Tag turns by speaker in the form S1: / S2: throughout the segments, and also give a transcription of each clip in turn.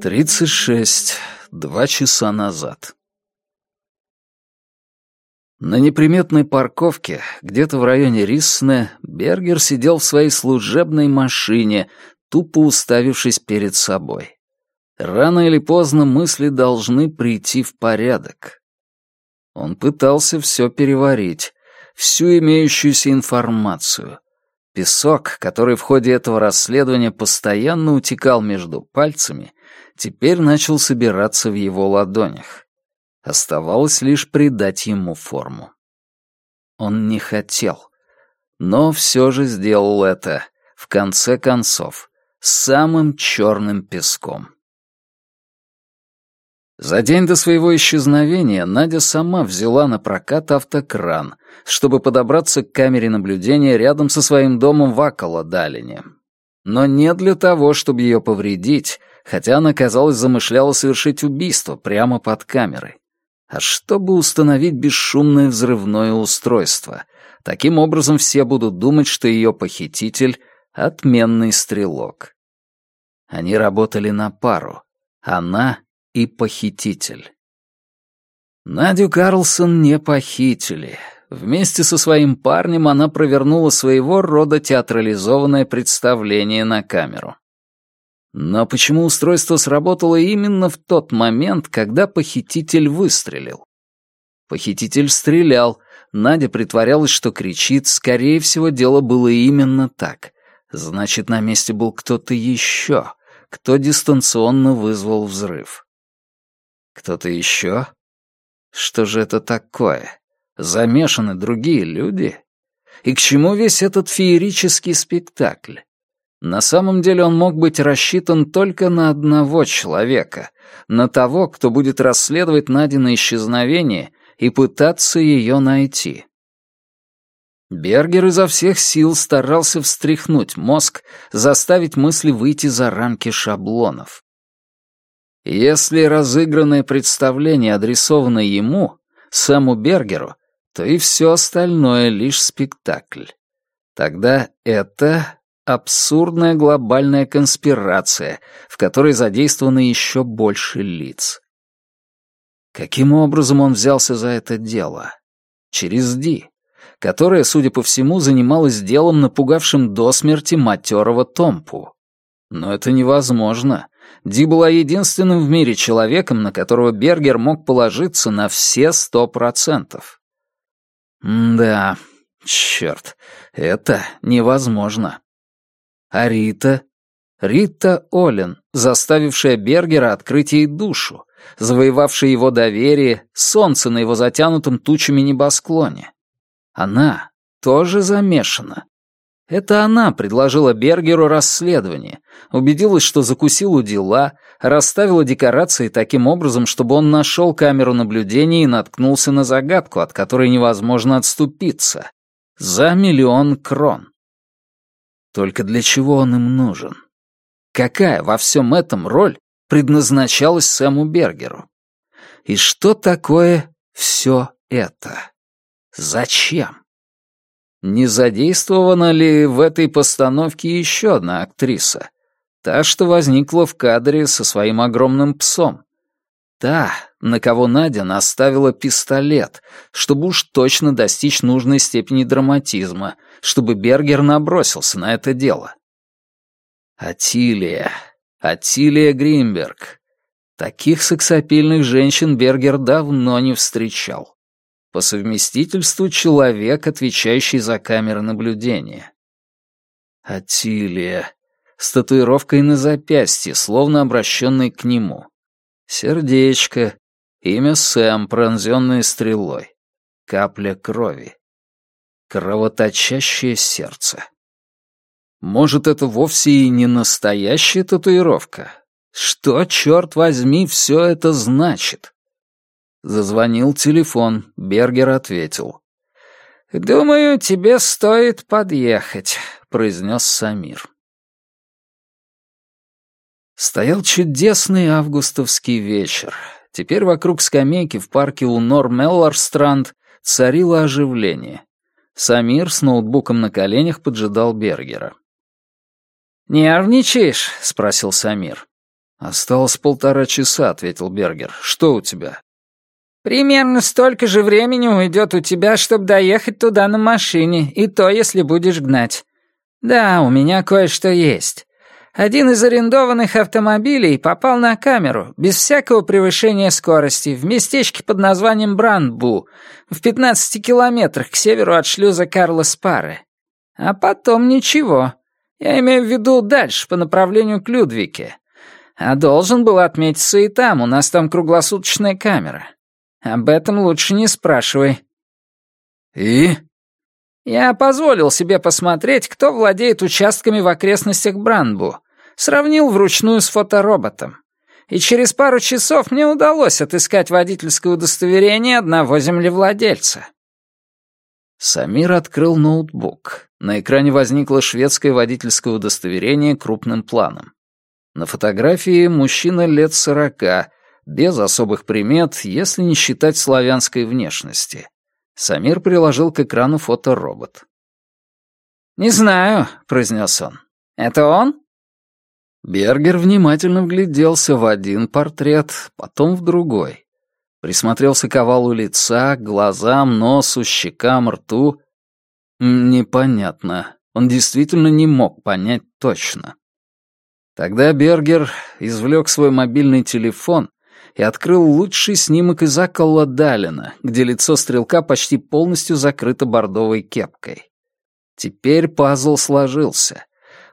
S1: Тридцать шесть. Два часа назад. На неприметной парковке, где-то в районе Риссне, Бергер сидел в своей служебной машине, тупо уставившись перед собой. Рано или поздно мысли должны прийти в порядок. Он пытался все переварить, всю имеющуюся информацию. Песок, который в ходе этого расследования постоянно утекал между пальцами, теперь начал собираться в его ладонях. Оставалось лишь придать ему форму. Он не хотел, но все же сделал это, в конце концов, самым черным песком. За день до своего исчезновения Надя сама взяла на прокат автокран, чтобы подобраться к камере наблюдения рядом со своим домом в Аколо-Далине. Но не для того, чтобы ее повредить, хотя она, казалось, замышляла совершить убийство прямо под камерой, а чтобы установить бесшумное взрывное устройство. Таким образом, все будут думать, что ее похититель — отменный стрелок. Они работали на пару. Она и похититель. Надю Карлсон не похитили. Вместе со своим парнем она провернула своего рода театрализованное представление на камеру. Но почему устройство сработало именно в тот момент, когда похититель выстрелил? Похититель стрелял, Надя притворялась, что кричит, скорее всего, дело было именно так. Значит, на месте был кто-то еще, кто дистанционно вызвал взрыв. Кто-то еще? Что же это такое? Замешаны другие люди? И к чему весь этот феерический спектакль? На самом деле он мог быть рассчитан только на одного человека, на того, кто будет расследовать Надина исчезновение и пытаться ее найти. Бергер изо всех сил старался встряхнуть мозг, заставить мысли выйти за рамки шаблонов. Если разыгранное представление адресовано ему, Сэму Бергеру, то и все остальное лишь спектакль. Тогда это абсурдная глобальная конспирация, в которой задействовано еще больше лиц. Каким образом он взялся за это дело? Через Ди, которая, судя по всему, занималась делом, напугавшим до смерти матерого Томпу. Но это невозможно. Ди была единственным в мире человеком, на которого Бергер мог положиться на все сто процентов. Да, черт, это невозможно. А Рита? Рита Олен, заставившая Бергера открыть ей душу, завоевавшая его доверие, солнце на его затянутом тучами небосклоне. Она тоже замешана. Это она предложила Бергеру расследование, убедилась, что закусил дела, расставила декорации таким образом, чтобы он нашел камеру наблюдения и наткнулся на загадку, от которой невозможно отступиться. За миллион крон. Только для чего он им нужен? Какая во всем этом роль предназначалась Сэму Бергеру? И что такое все это? Зачем? Не задействована ли в этой постановке еще одна актриса? Та, что возникла в кадре со своим огромным псом. Та, на кого Надя наставила пистолет, чтобы уж точно достичь нужной степени драматизма, чтобы Бергер набросился на это дело. Атилия. Атилия Гринберг. Таких сексапильных женщин Бергер давно не встречал. По совместительству человек, отвечающий за камеры наблюдения. Атилия. С татуировкой на запястье, словно обращенной к нему. Сердечко. Имя Сэм, пронзенное стрелой. Капля крови. Кровоточащее сердце. Может, это вовсе и не настоящая татуировка? Что, черт возьми, все это значит? Зазвонил телефон, Бергер ответил. «Думаю, тебе стоит подъехать», — произнес Самир. Стоял чудесный августовский вечер. Теперь вокруг скамейки в парке у Нор Мелларстранд царило оживление. Самир с ноутбуком на коленях поджидал Бергера. «Нервничаешь?» — спросил Самир. «Осталось полтора часа», — ответил Бергер. «Что у тебя?»
S2: «Примерно столько же времени уйдет у тебя, чтобы доехать туда на машине, и то, если будешь гнать. Да, у меня кое-что есть. Один из арендованных автомобилей попал на камеру, без всякого превышения скорости, в местечке под названием Брандбу, в 15 километрах к северу от шлюза Карла Спары. А потом ничего. Я имею в виду дальше, по направлению к Людвике. А должен был отметиться и там, у нас там круглосуточная камера. Об этом лучше не спрашивай.
S1: И?
S2: Я позволил себе посмотреть, кто владеет участками в окрестностях Бранбу. Сравнил вручную с фотороботом. И через пару часов мне удалось отыскать водительское удостоверение одного землевладельца.
S1: Самир открыл ноутбук. На экране возникло шведское водительское удостоверение крупным планом. На фотографии мужчина лет сорока, без особых примет, если не считать славянской внешности. Самир приложил к экрану фоторобот.
S2: «Не знаю», — произнес он. «Это он?»
S1: Бергер внимательно вгляделся в один портрет, потом в другой. Присмотрелся к овалу лица, глазам, носу, щекам, рту. Непонятно. Он действительно не мог понять точно. Тогда Бергер извлек свой мобильный телефон и открыл лучший снимок из Аккола Далина, где лицо стрелка почти полностью закрыто бордовой кепкой. Теперь пазл сложился.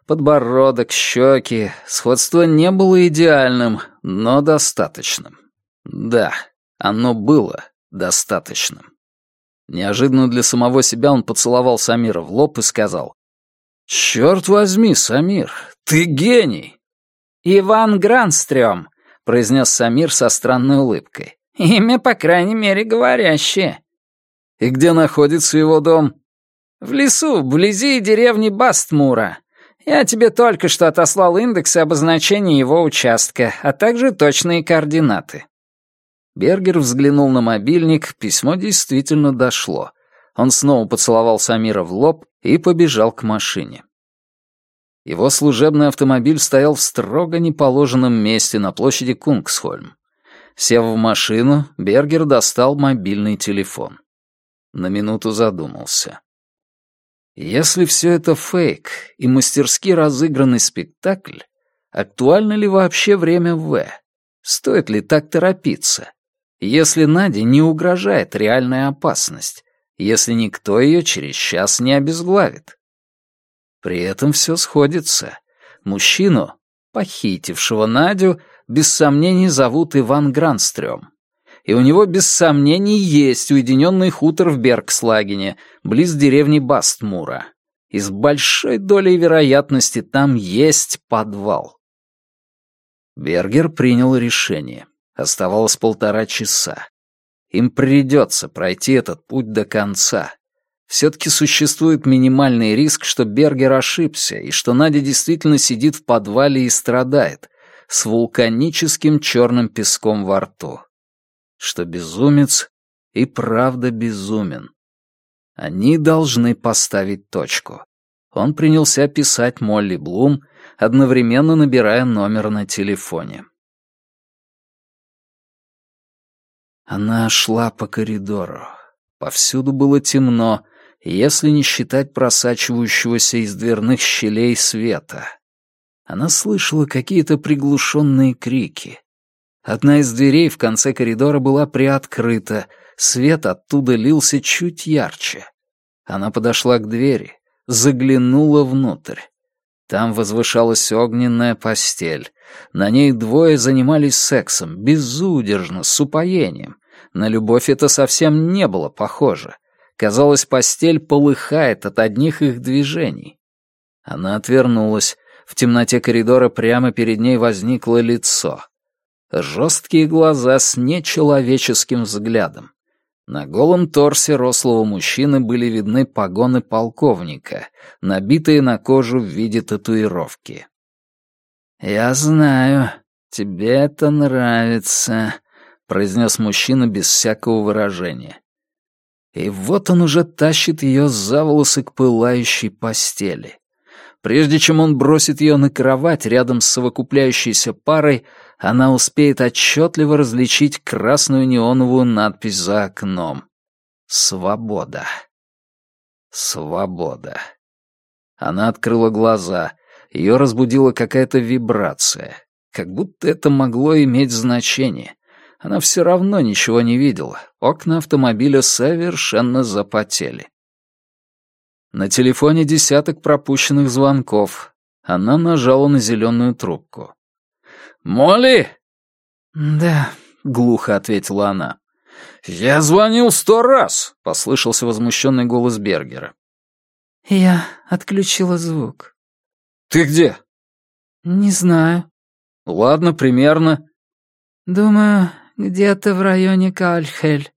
S1: Подбородок, щеки, сходство не было идеальным, но достаточным. Да, оно было достаточным. Неожиданно для самого себя он поцеловал Самира в лоб и сказал, «Черт возьми, Самир, ты гений!»
S2: «Иван Гранстрём», произнес Самир со странной улыбкой. «Имя, по крайней мере, говорящее».
S1: «И где находится его дом?»
S2: «В лесу, вблизи деревни Бастмура. Я тебе только что отослал индекс и обозначение его участка, а также точные координаты».
S1: Бергер взглянул на мобильник, письмо действительно дошло. Он снова поцеловал Самира в лоб и побежал к машине. Его служебный автомобиль стоял в строго неположенном месте на площади Кунгсхольм. Сев в машину, Бергер достал мобильный телефон. На минуту задумался. Если все это фейк и мастерски разыгранный спектакль, актуально ли вообще время В? Стоит ли так торопиться? Если Наде не угрожает реальная опасность, если никто ее через час не обезглавит? При этом все сходится. Мужчину, похитившего Надю, без сомнений зовут Иван Гранстрём. И у него без сомнений есть уединенный хутор в Бергслагене, близ деревни Бастмура. И с большой долей вероятности там есть подвал. Бергер принял решение. Оставалось полтора часа. Им придется пройти этот путь до конца. Все-таки существует минимальный риск, что Бергер ошибся, и что Надя действительно сидит в подвале и страдает, с вулканическим черным песком во рту. Что безумец и правда безумен. Они должны поставить точку. Он принялся писать Молли Блум, одновременно набирая номер на телефоне. Она шла по коридору. Повсюду было темно, если не считать просачивающегося из дверных щелей света. Она слышала какие-то приглушенные крики. Одна из дверей в конце коридора была приоткрыта, свет оттуда лился чуть ярче. Она подошла к двери, заглянула внутрь. Там возвышалась огненная постель. На ней двое занимались сексом, безудержно, с упоением. На любовь это совсем не было похоже. Казалось, постель полыхает от одних их движений. Она отвернулась. В темноте коридора прямо перед ней возникло лицо. Жесткие глаза с нечеловеческим взглядом. На голом торсе рослого мужчины были видны погоны полковника, набитые на кожу в виде татуировки. «Я знаю, тебе это нравится», — произнес мужчина без всякого выражения. И вот он уже тащит ее за волосы к пылающей постели. Прежде чем он бросит ее на кровать рядом с совокупляющейся парой, она успеет отчетливо различить красную неоновую надпись за окном. «Свобода». Свобода. Она открыла глаза. Ее разбудила какая-то вибрация. Как будто это могло иметь значение. Она все равно ничего не видела. Окна автомобиля совершенно запотели. На телефоне десяток пропущенных звонков. Она нажала на зеленую трубку. «Молли!»
S2: «Да», — глухо ответила она.
S1: «Я звонил сто раз!» — послышался возмущенный голос Бергера.
S2: «Я отключила звук».
S1: «Ты где?»
S2: «Не знаю».
S1: «Ладно, примерно».
S2: «Думаю, где-то в районе Кальхель».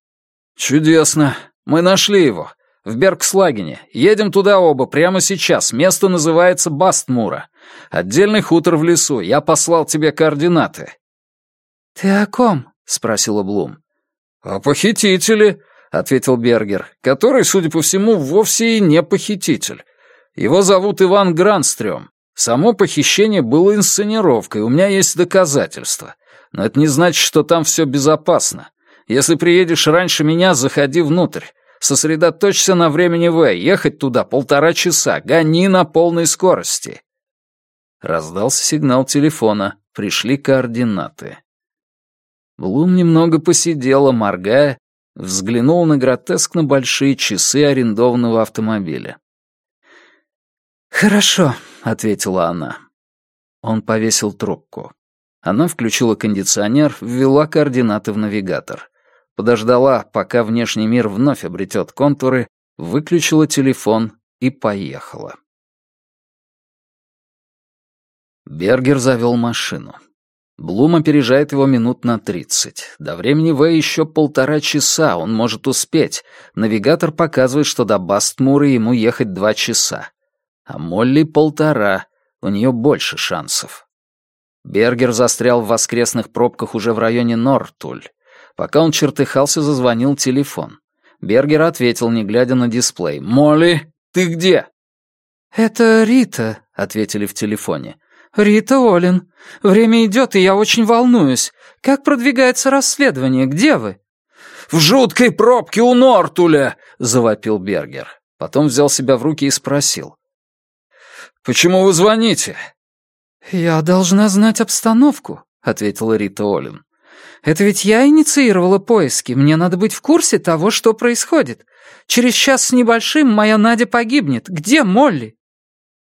S1: «Чудесно. Мы нашли его. В Бергслагене. Едем туда оба прямо сейчас. Место называется Бастмура. Отдельный хутор в лесу. Я послал тебе координаты».
S2: «Ты о ком?»
S1: — спросила Блум. «О похитителе», — ответил Бергер, который, судя по всему, вовсе и не похититель. Его зовут Иван Гранстрём. Само похищение было инсценировкой, у меня есть доказательства. Но это не значит, что там все безопасно. Если приедешь раньше меня, заходи внутрь. Сосредоточься на времени В, ехать туда полтора часа, гони на полной скорости. Раздался сигнал телефона, пришли координаты. Блум немного посидела, моргая, взглянул на гротескно большие часы арендованного автомобиля.
S2: «Хорошо», —
S1: ответила она. Он повесил трубку. Она включила кондиционер, ввела координаты в навигатор. Подождала, пока внешний мир вновь обретет контуры, выключила телефон и поехала. Бергер завел машину. Блум опережает его минут на тридцать. До времени В еще полтора часа, он может успеть. Навигатор показывает, что до Бастмура ему ехать два часа. А Молли полтора, у нее больше шансов. Бергер застрял в воскресных пробках уже в районе Нортуль. Пока он чертыхался, зазвонил телефон. Бергер ответил, не глядя на дисплей. «Молли, ты где?»
S2: «Это Рита», — ответили в телефоне. «Рита Олин. Время идет, и я очень волнуюсь. Как продвигается расследование? Где вы?»
S1: «В жуткой пробке у Нортуля!» — завопил Бергер. Потом взял себя в руки и спросил. «Почему вы звоните?»
S2: «Я должна знать обстановку», — ответила Рита Олин. «Это ведь я инициировала поиски. Мне надо быть в курсе того, что происходит. Через час с небольшим моя Надя погибнет. Где Молли?»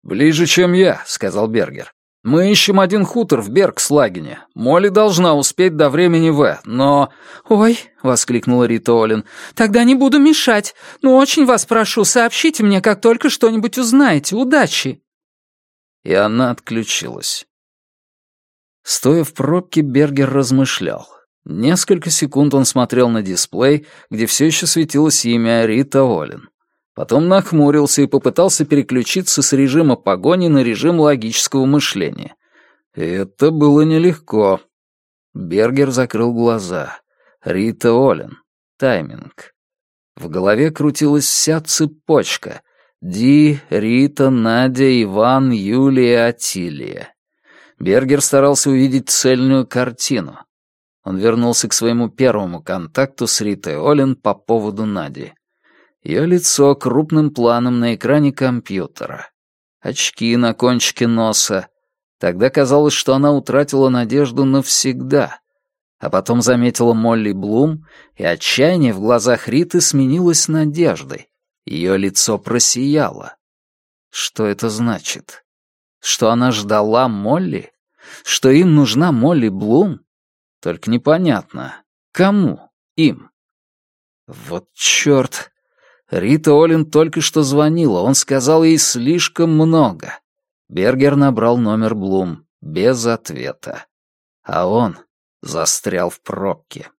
S1: «Ближе, чем я», — сказал Бергер. «Мы ищем один хутор в Бергслагене. Молли должна успеть до времени В, но...»
S2: «Ой», — воскликнула Рита Олин, — «тогда не буду мешать. Но очень вас прошу, сообщите мне, как только что-нибудь узнаете. Удачи!»
S1: И она отключилась. Стоя в пробке, Бергер размышлял. Несколько секунд он смотрел на дисплей, где все еще светилось имя Рита Олин. Потом нахмурился и попытался переключиться с режима погони на режим логического мышления. это было нелегко. Бергер закрыл глаза. Рита Олин. Тайминг. В голове крутилась вся цепочка. Ди, Рита, Надя, Иван, Юлия, Атилия. Бергер старался увидеть цельную картину. Он вернулся к своему первому контакту с Ритой Олин по поводу Нади. Ее лицо крупным планом на экране компьютера. Очки на кончике носа. Тогда казалось, что она утратила надежду навсегда. А потом заметила Молли Блум, и отчаяние в глазах Риты сменилось надеждой. Ее лицо просияло. Что это значит? Что она ждала Молли? Что им нужна Молли Блум? Только непонятно, кому им? Вот черт! Рита Олин только что звонила, он сказал ей слишком много. Бергер набрал номер Блум без ответа. А он застрял в пробке.